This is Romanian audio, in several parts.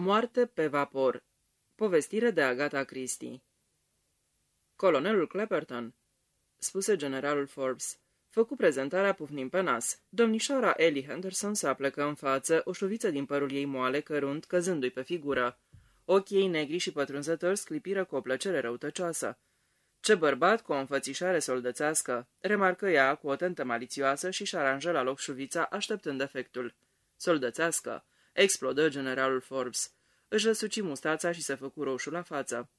Moarte pe vapor Povestire de Agatha Christie Colonelul Clapperton, spuse generalul Forbes, făcu prezentarea pufnind pe nas. Domnișoara Ellie Henderson se aplecă în față, o șuviță din părul ei moale cărunt, căzându-i pe figură. Ochii ei negri și pătrunzători sclipiră cu o plăcere răutăcioasă. Ce bărbat cu o înfățișare soldățească, remarcă ea cu o tentă malițioasă și-și aranjă la loc șuvița, așteptând efectul. Soldățească, explodă generalul Forbes. Își răsuci mustața și se făcu roșu la față.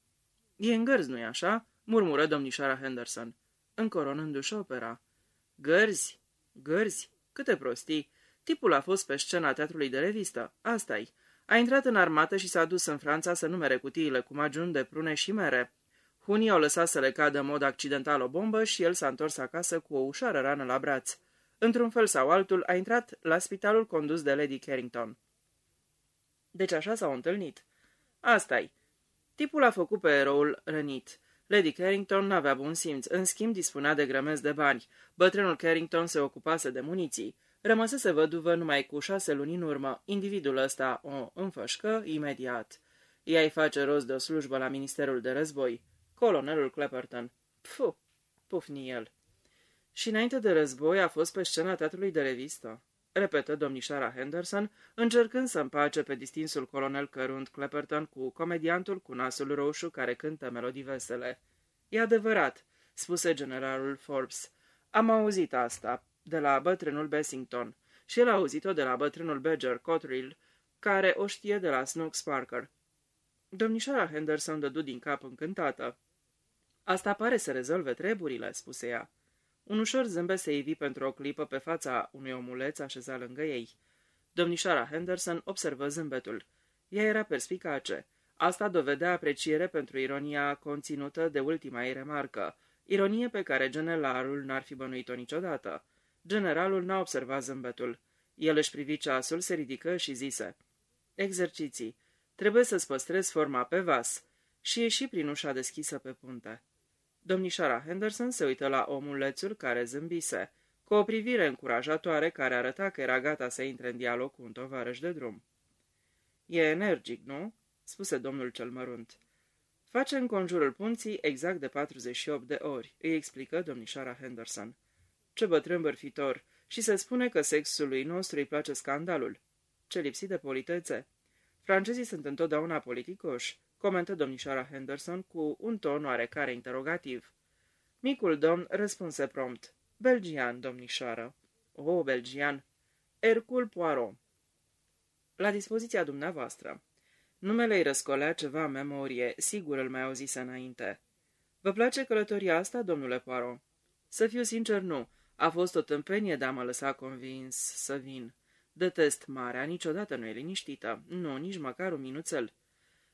E în gărzi, nu-i așa?" murmură domnișoara Henderson, încoronându-și opera. Gărzi? Gărzi? Câte prostii! Tipul a fost pe scena teatrului de revistă, asta -i. A intrat în armată și s-a dus în Franța să numere cutiile cu majun de prune și mere. Hunii au lăsat să le cadă în mod accidental o bombă și el s-a întors acasă cu o ușoară rană la braț. Într-un fel sau altul, a intrat la spitalul condus de Lady Carrington. Deci așa s-au întâlnit. Asta-i. Tipul a făcut pe eroul rănit. Lady Carrington n-avea bun simț, în schimb dispunea de grămezi de bani. Bătrânul Carrington se ocupase de muniții. Rămăsese văduvă numai cu șase luni în urmă. Individul ăsta o înfășcă imediat. Ea-i face rost de o slujbă la Ministerul de Război. Colonelul Clapperton. Pfu, pufni el. Și înainte de război a fost pe scena teatrului de revistă repetă domnișoara Henderson, încercând să împace pe distinsul colonel cărunt Clapperton cu comediantul cu nasul roșu care cântă melodii vesele. E adevărat, spuse generalul Forbes. Am auzit asta de la bătrânul Bessington și el a auzit-o de la bătrânul Badger Cotterill, care o știe de la Snooks Parker. Domnișoara Henderson dădu din cap încântată. Asta pare să rezolve treburile, spuse ea. Un ușor zâmbet se ivi pentru o clipă pe fața unui omuleț așezat lângă ei. Domnișoara Henderson observă zâmbetul. Ea era perspicace. Asta dovedea apreciere pentru ironia conținută de ultima ei remarcă, ironie pe care generalul n-ar fi bănuit-o niciodată. Generalul n-a observat zâmbetul. El își privi ceasul, se ridică și zise, Exerciții. Trebuie să-ți păstrezi forma pe vas. Și ieși prin ușa deschisă pe punte. Domnișoara Henderson se uită la omulețul care zâmbise, cu o privire încurajatoare care arăta că era gata să intre în dialog cu un tovarăș de drum. E energic, nu?" spuse domnul cel mărunt. Face în conjurul punții exact de 48 de ori," îi explică domnișoara Henderson. Ce bătrân bărfitor! Și se spune că sexului nostru îi place scandalul. Ce lipsit de politețe! Francezii sunt întotdeauna politicoși comentă domnișoara Henderson cu un ton oarecare interogativ. Micul domn răspunse prompt. Belgian, domnișoară. O, oh, belgian. Hercule Poirot. La dispoziția dumneavoastră. Numele îi răscolea ceva în memorie, sigur îl mai auzise înainte. Vă place călătoria asta, domnule Poirot? Să fiu sincer, nu. A fost o tâmpenie de a mă lăsa convins să vin. Detest marea, niciodată nu e liniștită. Nu, nici măcar un minuțel.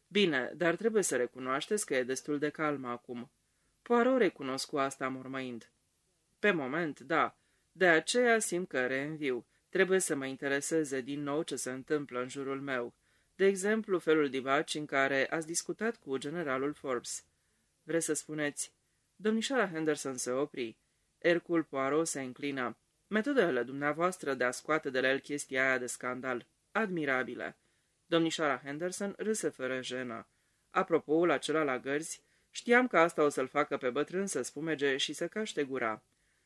Bine, dar trebuie să recunoașteți că e destul de calm acum. Poirot recunosc cu asta mormăind. Pe moment, da. De aceea simt că reînviu. Trebuie să mă intereseze din nou ce se întâmplă în jurul meu. De exemplu, felul divaci în care ați discutat cu generalul Forbes. Vreți să spuneți? Domnișoara Henderson se opri. Ercul Poirot se înclină. Metodele dumneavoastră de a scoate de la el chestia aia de scandal. Admirabile. Domnișoara Henderson râse fără jenă. Apropoul acela la gărzi, știam că asta o să-l facă pe bătrân să spumege și să caște gura.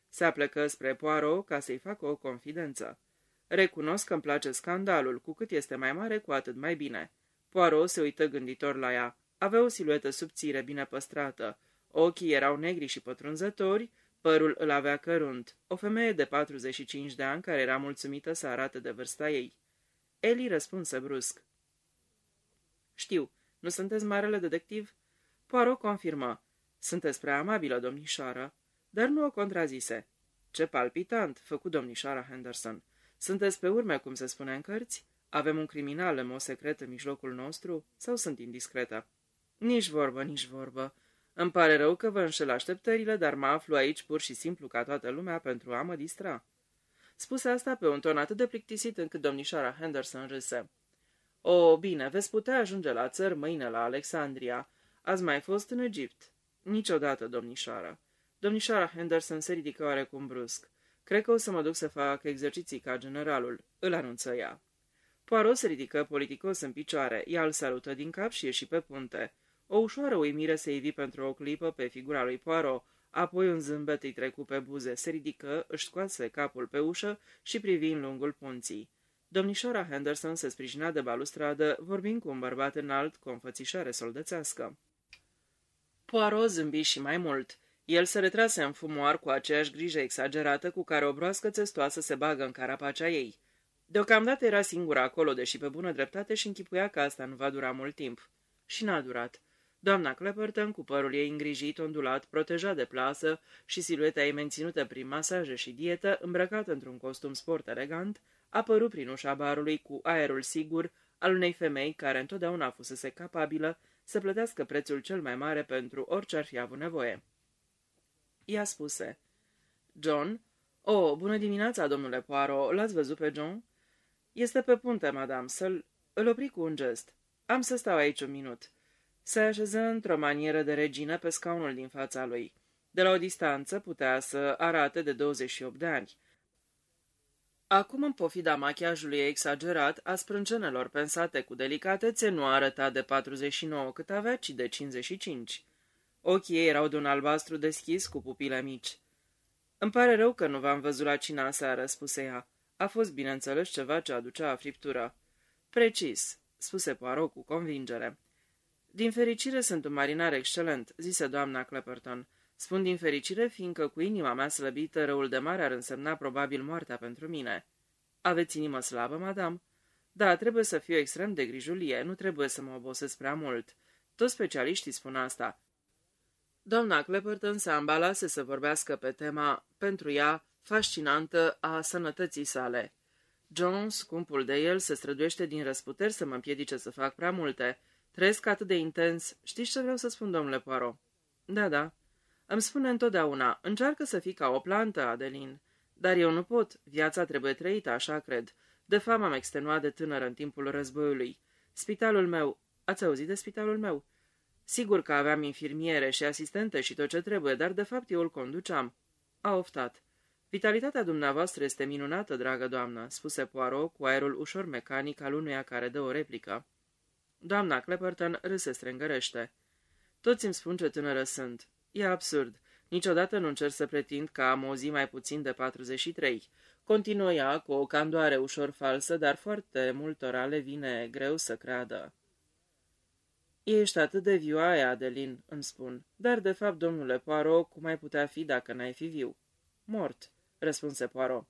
Se aplecă spre Poirot ca să-i facă o confidență. Recunosc că îmi place scandalul, cu cât este mai mare, cu atât mai bine. Poirot se uită gânditor la ea. Avea o siluetă subțire, bine păstrată. Ochii erau negri și pătrunzători, părul îl avea cărunt. O femeie de 45 de ani care era mulțumită să arate de vârsta ei. Eli răspunse brusc. Știu, nu sunteți marele detectiv?" Poirot confirmă. Sunteți prea amabilă, domnișoară." Dar nu o contrazise. Ce palpitant!" făcu domnișoara Henderson. Sunteți pe urme, cum se spune în cărți? Avem un criminal în mod secret în mijlocul nostru? Sau sunt indiscretă?" Nici vorbă, nici vorbă. Îmi pare rău că vă înșel așteptările, dar mă aflu aici pur și simplu ca toată lumea pentru a mă distra." Spuse asta pe un ton atât de plictisit încât domnișoara Henderson râse. O, bine, veți putea ajunge la țări mâine la Alexandria. Ați mai fost în Egipt? Niciodată, domnișoară. Domnișoara Henderson se ridică oarecum brusc. Cred că o să mă duc să fac exerciții ca generalul, îl anunță ea. Poirot se ridică politicos în picioare, ea îl salută din cap și ieși pe punte. O ușoară uimire se ivi pentru o clipă pe figura lui Poirot, apoi un zâmbet îi trecu pe buze, se ridică, își scoase capul pe ușă și privi în lungul punții. Domnișoara Henderson se sprijina de balustradă, vorbind cu un bărbat înalt cu o înfățișare soldățească. Poirot zâmbi și mai mult. El se retrase în fumoar cu aceeași grijă exagerată cu care o broască țestoasă se bagă în carapacea ei. Deocamdată era singura acolo, deși pe bună dreptate și închipuia că asta nu va dura mult timp. Și n-a durat. Doamna Clapperton, cu părul ei îngrijit, ondulat, protejat de plasă și silueta ei menținută prin masaje și dietă, îmbrăcată într-un costum sport elegant, apăru prin ușa barului cu aerul sigur al unei femei care întotdeauna fusese capabilă să plătească prețul cel mai mare pentru orice ar fi avut nevoie. Ea spuse, John? Oh, bună dimineața, domnule Poirot, l-ați văzut pe John?" Este pe punte, madame, să-l... Îl opri cu un gest. Am să stau aici un minut." Se așeză într-o manieră de regină pe scaunul din fața lui. De la o distanță putea să arate de 28 de ani. Acum, în pofida machiajului exagerat, a sprâncenelor pensate cu delicatețe, nu arăta de 49 cât avea, ci de 55. Ochii ei erau de un albastru deschis cu pupile mici. Îmi pare rău că nu v-am văzut la cina seară," spuse ea. A fost, bineînțeles, ceva ce aducea friptură. Precis, spuse Poirot cu convingere. Din fericire sunt un marinar excelent, zise doamna Clapperton. Spun din fericire, fiindcă cu inima mea slăbită răul de mare ar însemna probabil moartea pentru mine. Aveți inimă slabă, madame? Da, trebuie să fiu extrem de grijulie, nu trebuie să mă obosesc prea mult. Toți specialiștii spun asta. Doamna Clapperton se ambalase să vorbească pe tema, pentru ea, fascinantă a sănătății sale. John, scumpul de el, se străduiește din răsputeri să mă împiedice să fac prea multe. Trăiesc atât de intens. Știți ce vreau să spun, domnule Poirot? Da, da. Îmi spune întotdeauna, încearcă să fii ca o plantă, Adelin. Dar eu nu pot, viața trebuie trăită, așa cred. De fapt, m-am extenuat de tânără în timpul războiului. Spitalul meu... Ați auzit de spitalul meu? Sigur că aveam infirmiere și asistente și tot ce trebuie, dar de fapt eu îl conduceam. A oftat. Vitalitatea dumneavoastră este minunată, dragă doamnă," spuse Poirot cu aerul ușor mecanic al unuia care dă o replică. Doamna Clapperton râse strângărește. Toți îmi spun ce tânără sunt. E absurd. Niciodată nu încerc să pretind că am o zi mai puțin de 43. Continuă ea cu o candoare ușor falsă, dar foarte multora le vine greu să creadă. Ești atât de vioaie, Adelin, îmi spun, dar de fapt, domnule Poirot, cum ai putea fi dacă n-ai fi viu? Mort răspunse Poirot.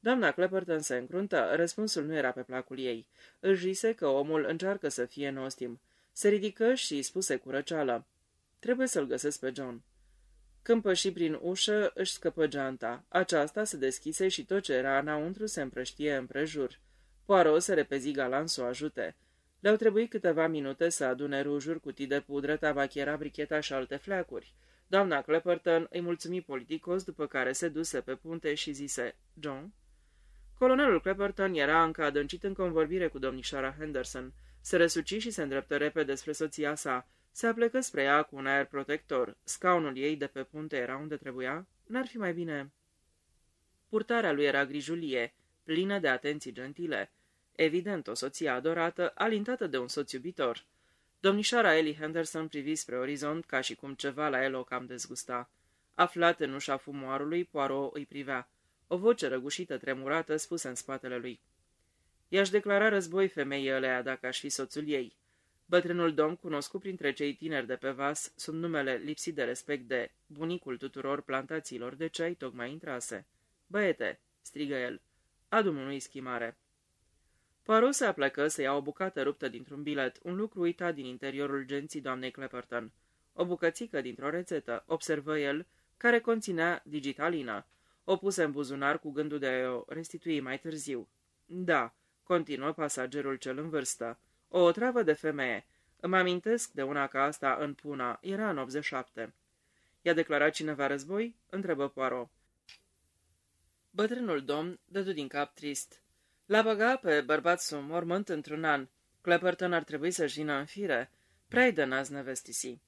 Doamna Clapperton se încruntă, răspunsul nu era pe placul ei. Își zise că omul încearcă să fie nostim. Se ridică și spuse cu răceală. Trebuie să-l găsesc pe John. Când păși prin ușă, își scăpă geanta. Aceasta se deschise și tot ce era înăuntru se împrăștie împrejur. Poirot se repezi galant să o ajute. Le-au trebuit câteva minute să adune rujuri, cutii de pudră, tabachiera, bricheta și alte fleacuri. Doamna Clapperton îi mulțumi politicos, după care se duse pe punte și zise, John? Colonelul Clapperton era încă adâncit în convorbire cu domnișoara Henderson. Se răsuci și se îndreptă repede spre soția sa. Se aplecă spre ea cu un aer protector. Scaunul ei de pe punte era unde trebuia? N-ar fi mai bine... Purtarea lui era grijulie, plină de atenții gentile. Evident, o soție adorată, alintată de un soț iubitor. Domnișoara Ellie Henderson privi spre orizont ca și cum ceva la el o cam dezgusta. Aflat în ușa fumoarului, Poirot îi privea. O voce răgușită, tremurată, spuse în spatele lui. I-aș declara război femeii alea dacă aș fi soțul ei. Bătrânul domn, cunoscut printre cei tineri de pe vas, sub numele lipsit de respect de bunicul tuturor plantațiilor de ceai, tocmai intrase. Băiete, strigă el, adu-mi un whisky mare. Poirot se aplecă să ia o bucată ruptă dintr-un bilet, un lucru uitat din interiorul genții doamnei Clapperton. O bucățică dintr-o rețetă, observă el, care conținea digitalina. O puse în buzunar cu gândul de a o restitui mai târziu. Da, continuă pasagerul cel în vârstă. O travă de femeie. Îmi amintesc de una ca asta în Puna. Era în 87. I-a declarat cineva război? Întrebă Poirot. Bătrânul domn dădu din cap trist. L-a băgat pe bărbat sub mormânt într-un an. Clapperton ar trebui să-și vină în fire. Prea-i de naz nevestisi.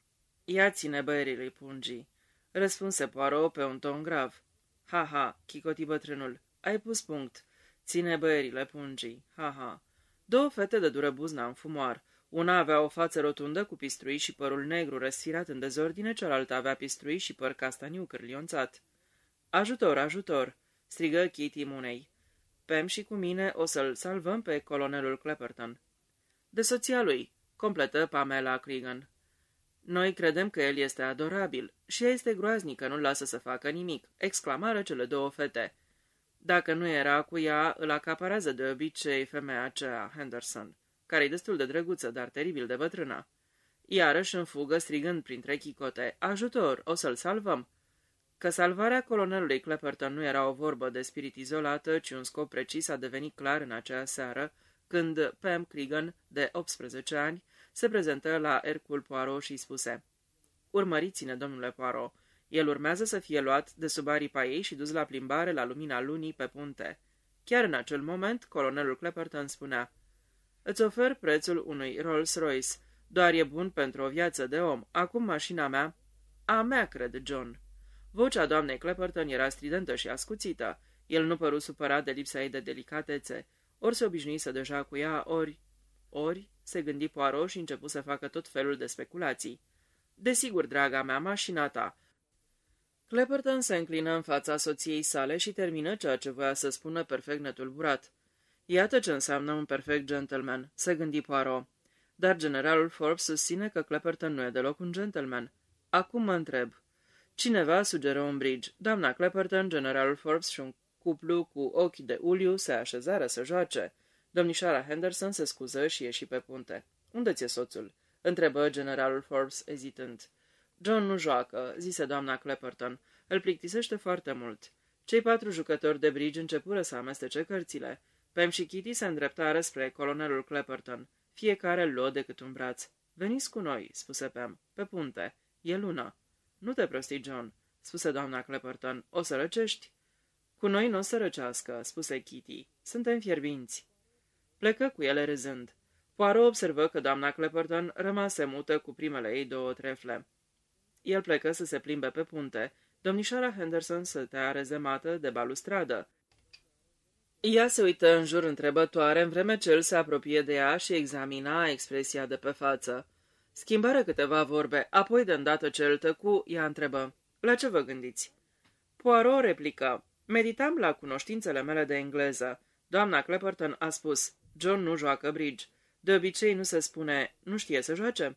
Ia ține băierii pungii. Răspunse Poirot pe un ton grav. Ha, ha, chicoti bătrânul. Ai pus punct. Ține băierile pungii. Ha, ha. Două fete de dură buzna în fumoar. Una avea o față rotundă cu pistrui și părul negru răsfirat în dezordine, cealaltă avea pistrui și păr castaniu cârlionțat. Ajutor, ajutor!" strigă Kitty Munei. Pem și cu mine o să-l salvăm pe colonelul Clapperton." De soția lui," completă Pamela Cregan. Noi credem că el este adorabil și ea este groaznică, nu-l lasă să facă nimic," exclamară cele două fete. Dacă nu era cu ea, îl acaparează de obicei femeia aceea, Henderson, care e destul de drăguță, dar teribil de bătrână. Iarăși în fugă, strigând printre chicote, ajutor, o să-l salvăm. Că salvarea colonelului Clapperton nu era o vorbă de spirit izolată, ci un scop precis a devenit clar în acea seară, când Pam Cregan, de 18 ani, se prezentă la Hercule Poirot și spuse Urmăriți-ne, domnule Poirot, el urmează să fie luat de sub aripa ei și dus la plimbare la lumina lunii pe punte. Chiar în acel moment, colonelul Clapperton spunea Îți ofer prețul unui Rolls-Royce. Doar e bun pentru o viață de om. Acum mașina mea... A mea, cred, John. Vocea doamnei Clapperton era stridentă și ascuțită. El nu păru supărat de lipsa ei de delicatețe. Ori se obișnuise deja cu ea, ori... Ori se gândi Poirot și începu să facă tot felul de speculații. Desigur, draga mea, mașina ta. Clapperton se înclină în fața soției sale și termină ceea ce voia să spună perfect netulburat. Iată ce înseamnă un perfect gentleman, se gândi Poirot. Dar generalul Forbes susține că Clapperton nu e deloc un gentleman. Acum mă întreb. Cineva sugeră un bridge. Doamna Clapperton, generalul Forbes și un cuplu cu ochi de uliu se așezară să joace. Domnișoara Henderson se scuză și ieși pe punte. Unde ți-e soțul?" întrebă generalul Forbes ezitând. John nu joacă," zise doamna Clapperton. Îl plictisește foarte mult." Cei patru jucători de bridge începură să amestece cărțile. Pem și Kitty se îndreptară spre colonelul Clapperton. Fiecare îl luă decât un braț. Veniți cu noi," spuse Pam. Pe punte. E luna." Nu te prosti, John," spuse doamna Clapperton. O să răcești?" Cu noi nu o să răcească," spuse Kitty. Suntem fierbinți." Plecă cu ele râzând. Poirot observă că doamna Clapperton rămase mută cu primele ei două trefle. El plecă să se plimbe pe punte. Domnișoara Henderson stătea rezemată de balustradă. Ea se uită în jur întrebătoare în vreme ce el se apropie de ea și examina expresia de pe față. Schimbară câteva vorbe, apoi de îndată ce îl tăcu, ea întrebă, La ce vă gândiți?" Poirot replică, Meditam la cunoștințele mele de engleză. Doamna Clapperton a spus, John nu joacă bridge. De obicei nu se spune, nu știe să joace?"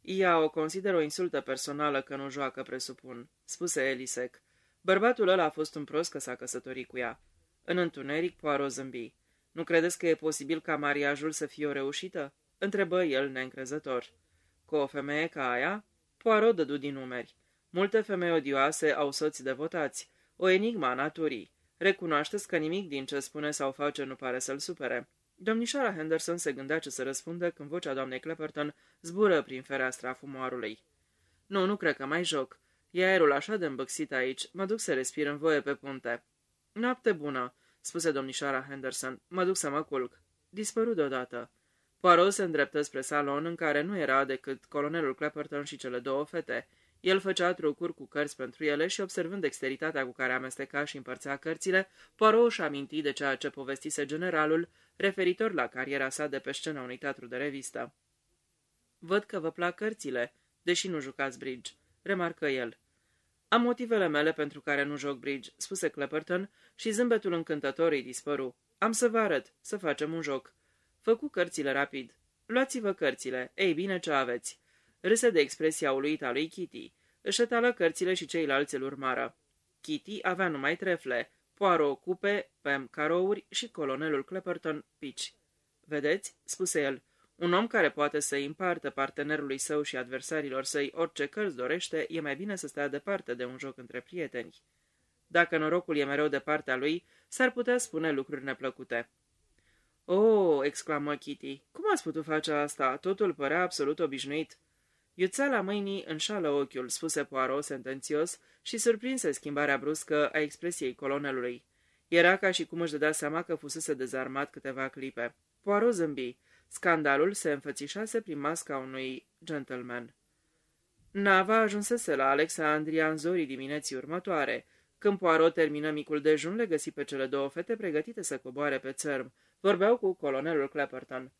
Ea o consideră o insultă personală că nu joacă, presupun," spuse Elisec. Bărbatul ăla a fost un prost că s-a căsătorit cu ea. În întuneric, Poirot zâmbi. Nu credeți că e posibil ca mariajul să fie o reușită?" întrebă el neîncrezător. Cu o femeie ca aia? Poirot dădu din numeri. Multe femei odioase au soți devotați. O enigma a naturii. Recunoașteți că nimic din ce spune sau face nu pare să-l supere. Domnișoara Henderson se gândea ce să răspundă când vocea doamnei Clapperton zbură prin fereastra fumoarului. Nu, nu cred că mai joc. E aerul așa de îmbăxit aici. Mă duc să respir în voie pe punte. Noapte bună, spuse domnișoara Henderson. Mă duc să mă culc. Dispăru deodată. Poirot se îndreptă spre salon, în care nu era decât colonelul Clapperton și cele două fete. El făcea trucuri cu cărți pentru ele și, observând dexteritatea cu care amesteca și împărțea cărțile, Poirot își aminti de ceea ce povestise generalul, referitor la cariera sa de pe scena unui teatru de revistă. Văd că vă plac cărțile, deși nu jucați bridge, remarcă el. Am motivele mele pentru care nu joc bridge, spuse Clapperton și zâmbetul încântător îi dispăru. Am să vă arăt, să facem un joc. Făcu cărțile rapid. Luați-vă cărțile. Ei bine, ce aveți? Râse de expresia uluită a lui Kitty. Își etală cărțile și ceilalți îl urmară. Kitty avea numai trefle, Poirot cupe, Pam carouri și colonelul Clapperton pici. Vedeți?" spuse el. Un om care poate să împartă partenerului său și adversarilor săi orice cărți dorește, e mai bine să stea departe de un joc între prieteni. Dacă norocul e mereu de partea lui, s-ar putea spune lucruri neplăcute. Oh!" exclamă Kitty. Cum ați putut face asta? Totul părea absolut obișnuit." Iuțeala mâinii înșală ochiul," spuse Poirot sentențios și surprinse schimbarea bruscă a expresiei colonelului. Era ca și cum își dădea seama că fusese dezarmat câteva clipe. Poirot zâmbi. Scandalul se înfățișase prin masca unui gentleman. Nava ajunsese la Alexandria în zorii dimineții următoare. Când Poirot termină micul dejun, le găsi pe cele două fete pregătite să coboare pe țărm, Vorbeau cu colonelul Clapperton.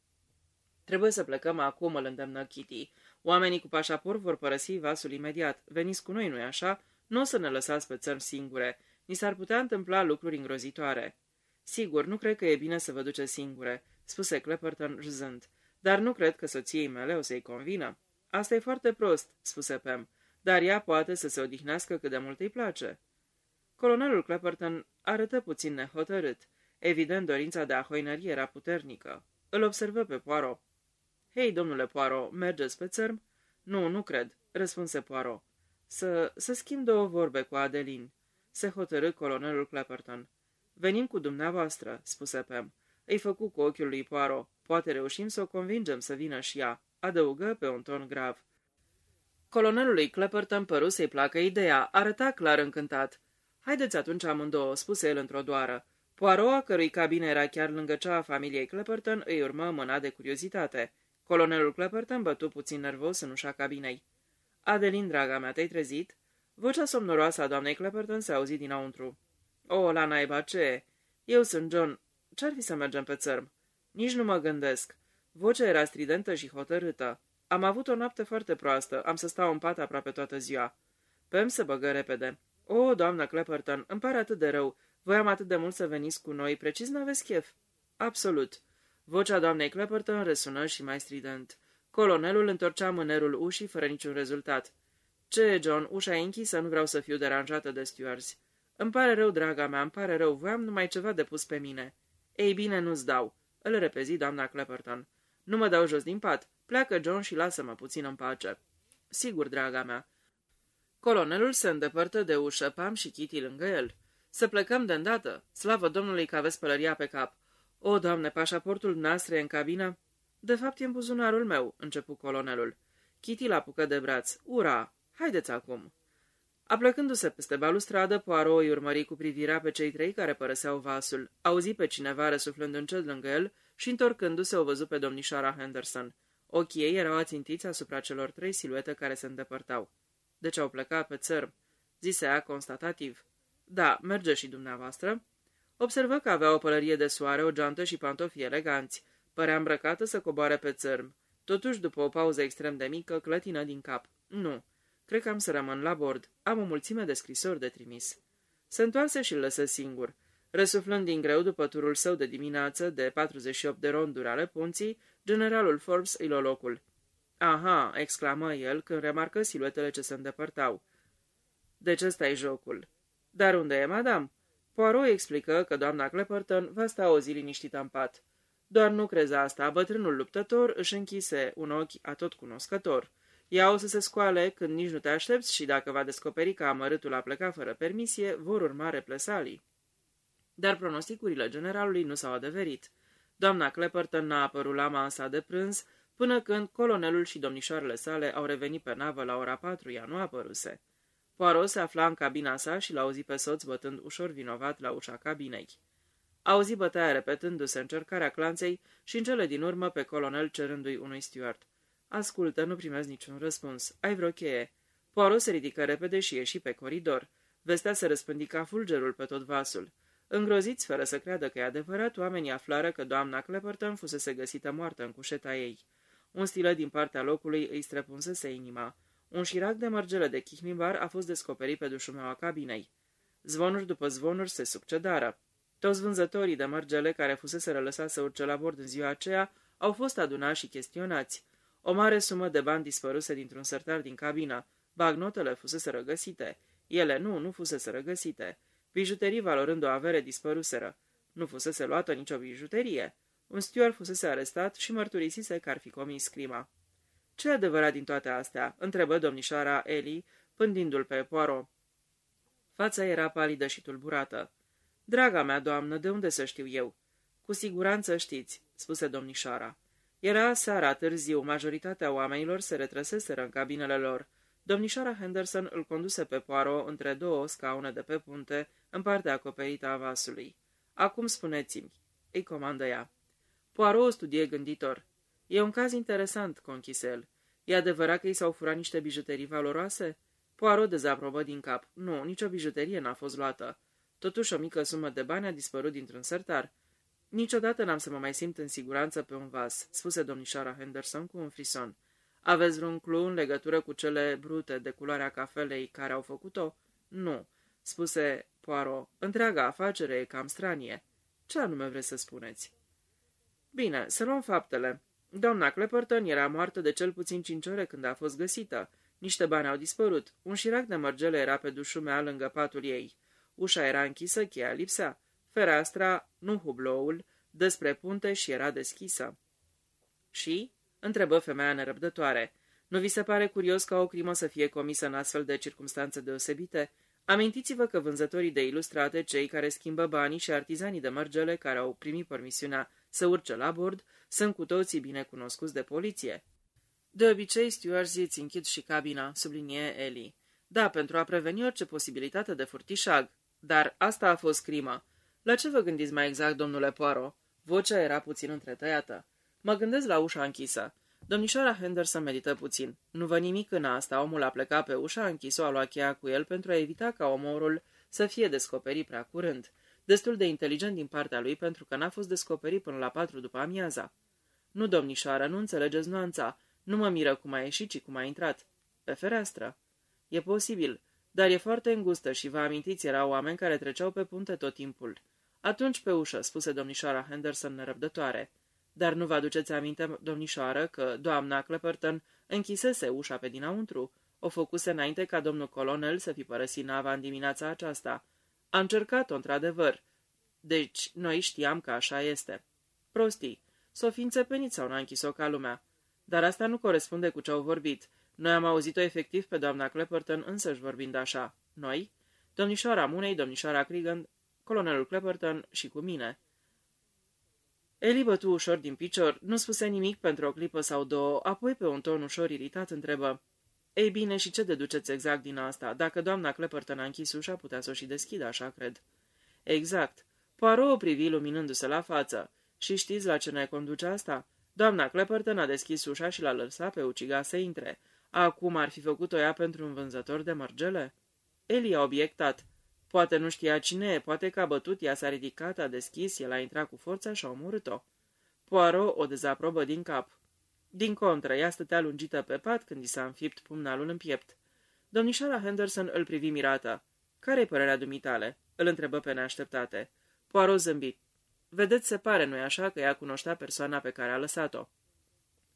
Trebuie să plecăm acum, îl îndemnă Kitty. Oamenii cu pașaport vor părăsi vasul imediat. Veniți cu noi, nu-i așa? Nu o să ne lăsați pe țărm singure. Ni s-ar putea întâmpla lucruri îngrozitoare. Sigur, nu cred că e bine să vă duceți singure, spuse Clapperton râzând. Dar nu cred că soției mele o să-i convină. Asta e foarte prost, spuse Pam, dar ea poate să se odihnească cât de mult îi place. Colonelul Clapperton arătă puțin nehotărât. Evident, dorința de a hoinări era puternică. Îl observă pe Poirot. Hei, domnule Poirot, mergeți pe țărm?" Nu, nu cred," răspunse Poirot. Să, să schimb două vorbe cu Adelin," se hotărâ colonelul Clapperton. Venim cu dumneavoastră," spuse Pam. Îi făcu cu ochiul lui Poirot. Poate reușim să o convingem să vină și ea," adăugă pe un ton grav. Colonelului Clapperton păru să-i placă ideea, arăta clar încântat. Haideți atunci amândouă," spuse el într-o doară. Poirot, a cărui cabină era chiar lângă cea a familiei Clapperton, îi urmă mâna de curiozitate. Colonelul Clapperton bătu puțin nervos în ușa cabinei. Adelin, draga mea, te-ai trezit?" Vocea somnoroasă a doamnei Clapperton se auzi dinăuntru. O, la naiba, ce Eu sunt John. Ce-ar fi să mergem pe țărm?" Nici nu mă gândesc." Vocea era stridentă și hotărâtă. Am avut o noapte foarte proastă. Am să stau în pat aproape toată ziua." Pem se băgă repede. O, doamnă Clapperton, îmi pare atât de rău. Voiam atât de mult să veniți cu noi. Precis n-aveți chef." Absolut." Vocea doamnei Clapperton răsună și mai strident. Colonelul întorcea mânerul ușii fără niciun rezultat. Ce, John, ușa e închisă, nu vreau să fiu deranjată de stewards. Îmi pare rău, draga mea, îmi pare rău, voiam numai ceva de pus pe mine. Ei bine, nu-ți dau, îl repezi doamna Clapperton. Nu mă dau jos din pat. Pleacă, John, și lasă-mă puțin în pace. Sigur, draga mea. Colonelul se îndepărtă de ușă, Pam și Kitty lângă el. Să plecăm de îndată. Slavă Domnului că aveți pălăria pe cap. O, doamne, pașaportul noastră e în cabină? De fapt, e în buzunarul meu, începu colonelul. Kitty l apucă de braț. Ura! Haideți acum! Aplecându-se peste balustradă, Poirot îi urmări cu privirea pe cei trei care părăseau vasul, auzi pe cineva răsuflând încet lângă el și, întorcându-se, o văzu pe domnișoara Henderson. Ochii ei erau ațintiți asupra celor trei siluete care se îndepărtau. Deci au plecat pe țărm, zise ea constatativ. Da, merge și dumneavoastră. Observă că avea o pălărie de soare, o geantă și pantofi eleganți. Părea îmbrăcată să coboare pe țărm. Totuși, după o pauză extrem de mică, clătină din cap. Nu, cred că am să rămân la bord. Am o mulțime de scrisori de trimis. Se întoarse și îl lăsă singur. Răsuflând din greu după turul său de dimineață de 48 de ronduri ale punții, generalul Forbes îi locul. Aha!" exclamă el când remarcă siluetele ce se îndepărtau. Deci ăsta e jocul. Dar unde e madame?" Poirot explică că doamna Clapperton va sta o zi liniștită în pat. Doar nu crezi asta, bătrânul luptător își închise un ochi atot cunoscător. Ea o să se scoale când nici nu te aștepți și dacă va descoperi că amărâtul a plecat fără permisie, vor urma represalii. Dar pronosticurile generalului nu s-au adeverit. Doamna Clapperton n-a apărut la masa de prânz, până când colonelul și domnișoarele sale au revenit pe navă la ora patru, ea nu apăruse. Poirot se afla în cabina sa și l-a auzit pe soț bătând ușor vinovat la ușa cabinei. Auzi bătaia repetându-se încercarea clanței și în cele din urmă pe colonel cerându-i unui steward. Ascultă, nu primezi niciun răspuns. Ai vreo cheie?" Poirot se ridică repede și ieși pe coridor. Vestea se răspândi ca fulgerul pe tot vasul. Îngroziți, fără să creadă că e adevărat, oamenii aflară că doamna Clapperton fusese găsită moartă în cușeta ei. Un stilă din partea locului îi străpunsese inima. Un șirac de mărgele de chihmimbar a fost descoperit pe dușumeaua cabinei. Zvonuri după zvonuri se succedară. Toți vânzătorii de mărgele care fusese lăsați să urce la bord în ziua aceea au fost adunați și chestionați. O mare sumă de bani dispăruse dintr-un sertar din cabină. Bagnotele fusese răgăsite. Ele nu, nu fusese răgăsite. Bijuterii valorând o avere dispăruseră. Nu fusese luată nicio bijuterie. Un steward fusese arestat și mărturisise că ar fi comis crima. Ce adevărat din toate astea?" întrebă domnișoara Eli, pândindu-l pe Poirot. Fața era palidă și tulburată. Draga mea doamnă, de unde să știu eu?" Cu siguranță știți," spuse domnișoara. Era seara târziu, majoritatea oamenilor se retrăseseră în cabinele lor. Domnișoara Henderson îl conduse pe Poirot între două scaune de pe punte, în partea acoperită a vasului. Acum spuneți-mi," îi comandă ea. Poirot o studie gânditor. E un caz interesant, conchise el. E adevărat că i s-au furat niște bijuterii valoroase? Poirot dezaprobă din cap. Nu, nicio bijuterie n-a fost luată. Totuși o mică sumă de bani a dispărut dintr-un sertar. Niciodată n-am să mă mai simt în siguranță pe un vas, spuse domnișoara Henderson cu un frison. Aveți vreun clu în legătură cu cele brute de culoarea cafelei care au făcut-o? Nu, spuse Poirot. Întreaga afacere e cam stranie. Ce anume vreți să spuneți? Bine, să luăm faptele. Doamna Clapperton era moartă de cel puțin cinci ore când a fost găsită. Niște bani au dispărut. Un șirac de mărgele era pe dușumea lângă patul ei. Ușa era închisă, cheia lipsea. Fereastra, nu hubloul, despre punte și era deschisă. Și? întrebă femeia nerăbdătoare. Nu vi se pare curios ca o crimă să fie comisă în astfel de circunstanțe deosebite? Amintiți-vă că vânzătorii de ilustrate, cei care schimbă banii și artizanii de mărgele care au primit permisiunea să urce la bord, sunt cu toții bine cunoscuți de poliție. De obicei, stewardii îți închid și cabina, sublinie Eli. Da, pentru a preveni orice posibilitate de furtișag. Dar asta a fost crimă. La ce vă gândiți mai exact, domnule Poirot? Vocea era puțin întretăiată. Mă gândesc la ușa închisă. Domnișoara Henderson medită puțin. Nu vă nimic în asta, omul a plecat pe ușa, a închis-o, a luat cheia cu el pentru a evita ca omorul să fie descoperit prea curând. Destul de inteligent din partea lui pentru că n-a fost descoperit până la patru după amiaza. Nu, domnișoară, nu înțelegeți nuanța. Nu mă miră cum a ieșit, ci cum a intrat. Pe fereastră. E posibil, dar e foarte îngustă și vă amintiți, erau oameni care treceau pe punte tot timpul. Atunci pe ușă, spuse domnișoara Henderson nerăbdătoare. Dar nu vă aduceți aminte, domnișoară, că doamna Clapperton închisese ușa pe dinăuntru? O făcuse înainte ca domnul colonel să fi părăsit nava în dimineața aceasta. A încercat-o, într-adevăr. Deci, noi știam că așa este. Prostii. S-o fi înțepenit sau n-a închis-o ca lumea. Dar asta nu corespunde cu ce au vorbit. Noi am auzit-o efectiv pe doamna Clapperton însăși vorbind așa. Noi? Domnișoara Munei, domnișoara Cregan, colonelul Clapperton și cu mine. Eli bătu ușor din picior, nu spuse nimic pentru o clipă sau două, apoi pe un ton ușor iritat întrebă. Ei bine, și ce deduceți exact din asta? Dacă doamna Clapperton a închis ușa, putea să o și deschidă, așa cred. Exact. Poirot o privi luminându-se la față. Și știți la ce ne conduce asta? Doamna Clapperton a deschis ușa și l-a lăsat pe uciga să intre. Acum ar fi făcut-o ea pentru un vânzător de mărgele? Eli a obiectat. Poate nu știa cine e, poate că a bătut, ea s-a ridicat, a deschis, el a intrat cu forța și a omorât-o. Poirot o dezaprobă din cap. Din contră, ea stătea lungită pe pat când i s-a înfipt pumnalul în piept. Domnișoara Henderson îl privi mirată. Care-i părerea dumitale?" îl întrebă pe neașteptate. Poirot zâmbit. Vedeți, se pare, nu-i așa, că ea cunoștea persoana pe care a lăsat-o.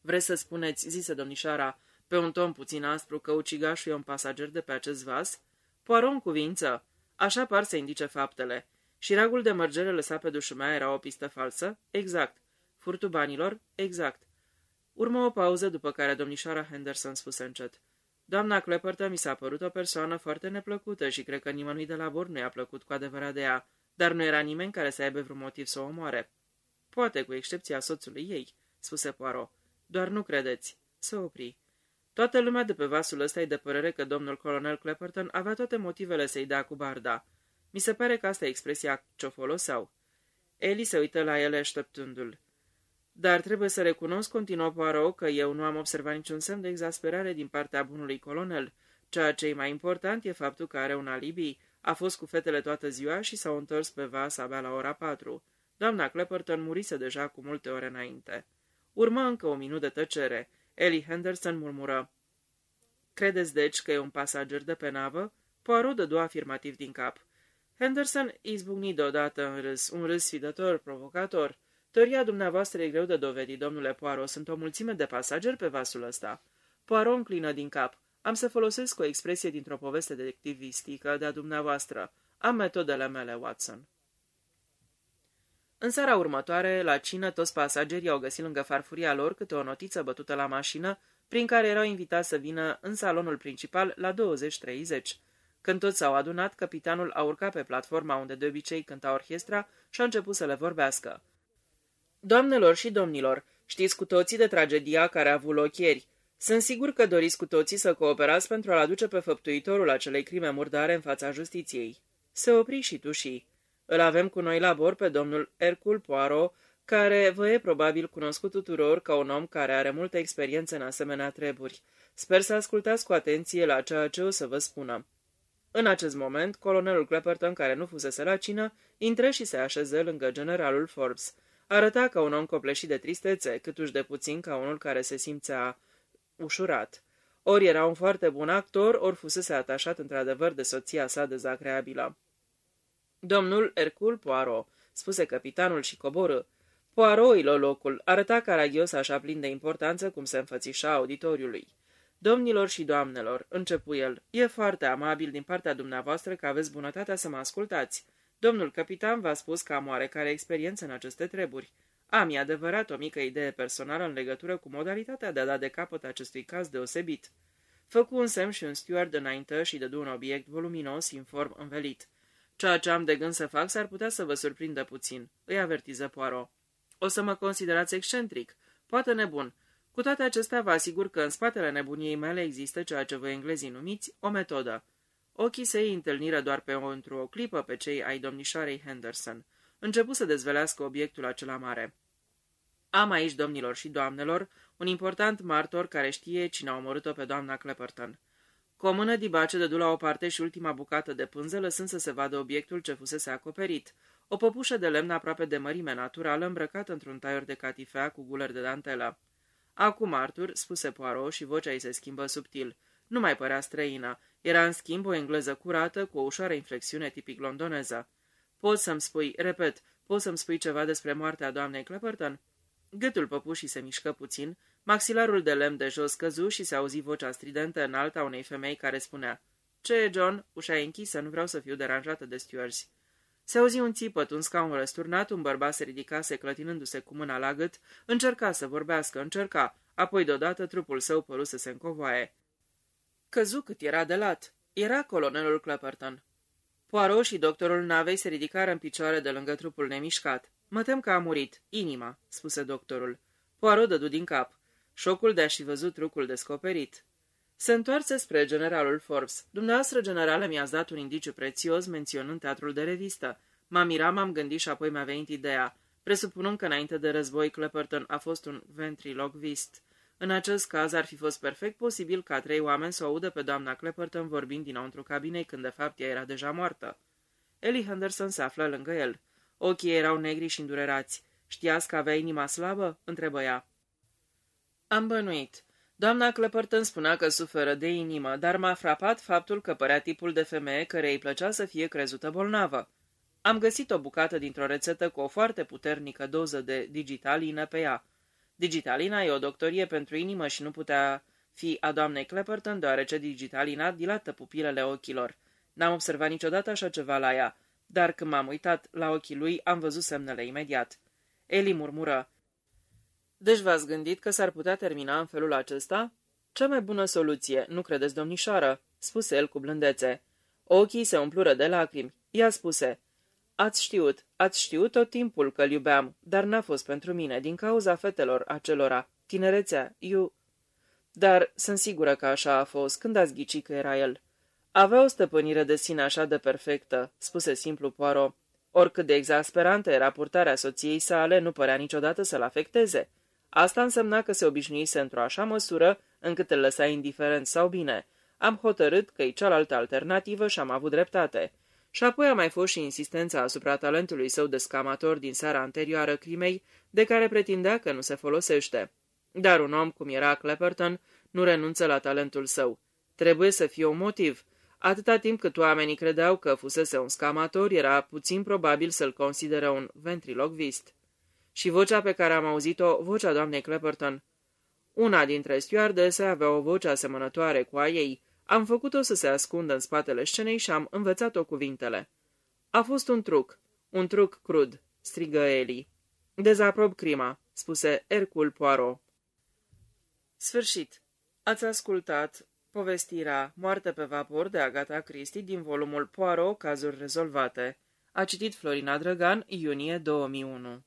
Vreți să spuneți, zise domnișoara, pe un ton puțin aspru, că ucigașul e un pasager de pe acest vas? Poirot în cuvință. Așa par să indice faptele. Și ragul de mărgele lăsat pe dușumea era o pistă falsă? Exact. Furtul banilor? Exact. Urmă o pauză, după care domnișoara Henderson spuse încet. Doamna Clapperton mi s-a părut o persoană foarte neplăcută și cred că nimănui de la bord nu i-a plăcut cu adevărat de ea, dar nu era nimeni care să aibă vreun motiv să o omoare. Poate, cu excepția soțului ei, spuse Poirot. Doar nu credeți. Să opri. Toată lumea de pe vasul ăsta e de părere că domnul colonel Clapperton avea toate motivele să-i dea cu barda. Mi se pare că asta e expresia ce-o foloseau. Eli se uită la ele așteptându-l. Dar trebuie să recunosc, continuă Poirot, că eu nu am observat niciun semn de exasperare din partea bunului colonel. Ceea ce e mai important e faptul că are un alibi. A fost cu fetele toată ziua și s-au întors pe vas abia la ora patru. Doamna Clapperton murise deja cu multe ore înainte. Urmă încă un minut de tăcere. Ellie Henderson murmură. Credeți deci că e un pasager de pe navă? Poirot dădu afirmativ din cap. Henderson izbucni deodată în râs, un râs sfidător, provocator. Teoria dumneavoastră e greu de dovedit, domnule Poirot. Sunt o mulțime de pasageri pe vasul ăsta. Poirot înclină din cap. Am să folosesc o expresie dintr-o poveste detectivistică de-a dumneavoastră. Am metodele mele, Watson. În seara următoare, la cină, toți pasagerii au găsit lângă farfuria lor câte o notiță bătută la mașină, prin care erau invitați să vină în salonul principal la 20.30. Când toți s-au adunat, capitanul a urcat pe platforma unde de obicei cânta orchestra și a început să le vorbească. Doamnelor și domnilor, știți cu toții de tragedia care a avut loc ieri. Sunt sigur că doriți cu toții să cooperați pentru a-l aduce pe făptuitorul acelei crime murdare în fața justiției. Se opri și tuși. Îl avem cu noi la bord pe domnul Hercule Poirot, care vă e probabil cunoscut tuturor ca un om care are multă experiență în asemenea treburi. Sper să ascultați cu atenție la ceea ce o să vă spună. În acest moment, colonelul Clapperton, care nu fusese la cină, intră și se așeză lângă generalul Forbes. Arăta ca un om copleșit de tristețe, câtuși de puțin ca unul care se simțea ușurat. Ori era un foarte bun actor, ori fusese atașat într-adevăr de soția sa dezagreabilă. Domnul Hercule Poirot, spuse capitanul și coboră. Poirot îi locul, arăta caragios așa plin de importanță cum se înfățișa auditoriului. Domnilor și doamnelor, începu el, e foarte amabil din partea dumneavoastră că aveți bunătatea să mă ascultați. Domnul capitan v-a spus că am oarecare experiență în aceste treburi. Am, e adevărat, o mică idee personală în legătură cu modalitatea de a da de capăt acestui caz deosebit. Făcu un semn și un steward înainte și dădu un obiect voluminos, inform, învelit. Ceea ce am de gând să fac s-ar putea să vă surprindă puțin, îi avertiză Poirot. O să mă considerați excentric, poate nebun. Cu toate acestea vă asigur că în spatele nebuniei mele există ceea ce voi englezii numiți o metodă. Ochii săi întâlniră doar pe o, într o clipă pe cei ai domnișoarei Henderson. Începu să dezvelească obiectul acela mare. Am aici, domnilor și doamnelor, un important martor care știe cine a omorât-o pe doamna Clapperton. Cu o mână dibace dădu la o parte și ultima bucată de pânză, lăsând să se vadă obiectul ce fusese acoperit. O păpușă de lemn aproape de mărime naturală, îmbrăcată într-un taior de catifea cu guler de dantelă. Acum, Arthur, spuse Poirot și vocea ei se schimbă subtil. Nu mai părea străină. Era, în schimb, o engleză curată, cu o ușoară inflexiune tipic londoneză. Poți să-mi spui, repet, poți să-mi spui ceva despre moartea doamnei Clapperton?" Gâtul păpușii se mișcă puțin, maxilarul de lemn de jos căzu și se auzi vocea stridentă înaltă a unei femei care spunea Ce e, John? Ușa e închisă, nu vreau să fiu deranjată de stewards." Se auzi un țipăt, un scaun răsturnat, un bărbat se ridicase clătinându-se cu mâna la gât, încerca să vorbească, încerca, apoi deodată trupul său păru să se încovoaie. Căzu cât era de lat. Era colonelul Clapperton. Poirot și doctorul navei se ridicară în picioare de lângă trupul nemișcat. Mă tem că a murit. Inima, spuse doctorul. Poirot dădu din cap. Șocul de a-și văzut trucul descoperit. Se întoarce spre generalul Forbes. Dumneavoastră, generale, mi-ați dat un indiciu prețios menționând teatrul de revistă. M-am mirat, m-am gândit și apoi mi-a venit ideea. Presupunând că înainte de război Clapperton a fost un ventriloquist. În acest caz ar fi fost perfect posibil ca trei oameni să o audă pe doamna Clapperton vorbind dinăuntru cabinei când de fapt ea era deja moartă. Ellie Henderson se află lângă el. Ochii erau negri și îndurerați. Știați că avea inima slabă?" întrebă ea. Am bănuit. Doamna Clapperton spunea că suferă de inimă, dar m-a frapat faptul că părea tipul de femeie care îi plăcea să fie crezută bolnavă. Am găsit o bucată dintr-o rețetă cu o foarte puternică doză de digitalină pe ea. Digitalina e o doctorie pentru inimă și nu putea fi a doamnei Clapperton, deoarece digitalina dilată pupilele ochilor. N-am observat niciodată așa ceva la ea, dar când m-am uitat la ochii lui, am văzut semnele imediat. Eli murmură. Deci v-ați gândit că s-ar putea termina în felul acesta? Cea mai bună soluție, nu credeți, domnișoară?" spuse el cu blândețe. Ochii se umplură de lacrimi. Ea spuse, Ați știut, ați știut tot timpul că-l iubeam, dar n-a fost pentru mine, din cauza fetelor acelora, tinerețea, iu... Dar sunt sigură că așa a fost, când ați ghici că era el. Avea o stăpânire de sine așa de perfectă, spuse simplu Poirot. Oricât de exasperantă era purtarea soției sale, nu părea niciodată să-l afecteze. Asta însemna că se obișnuise într-o așa măsură încât îl lăsa indiferent sau bine. Am hotărât că e cealaltă alternativă și am avut dreptate. Și apoi a mai fost și insistența asupra talentului său de scamator din seara anterioară crimei, de care pretindea că nu se folosește. Dar un om cum era Clapperton nu renunță la talentul său. Trebuie să fie un motiv. Atâta timp cât oamenii credeau că fusese un scamator, era puțin probabil să-l consideră un ventriloquist. Și vocea pe care am auzit-o, vocea doamnei Clapperton. Una dintre stewardese avea o voce asemănătoare cu a ei, am făcut-o să se ascundă în spatele scenei și am învățat-o cuvintele. A fost un truc, un truc crud, strigă Eli. Dezaprob crima, spuse Hercule Poirot. Sfârșit. Ați ascultat povestirea Moarte pe vapor de Agatha Christie din volumul Poirot, cazuri rezolvate. A citit Florina Drăgan, iunie 2001.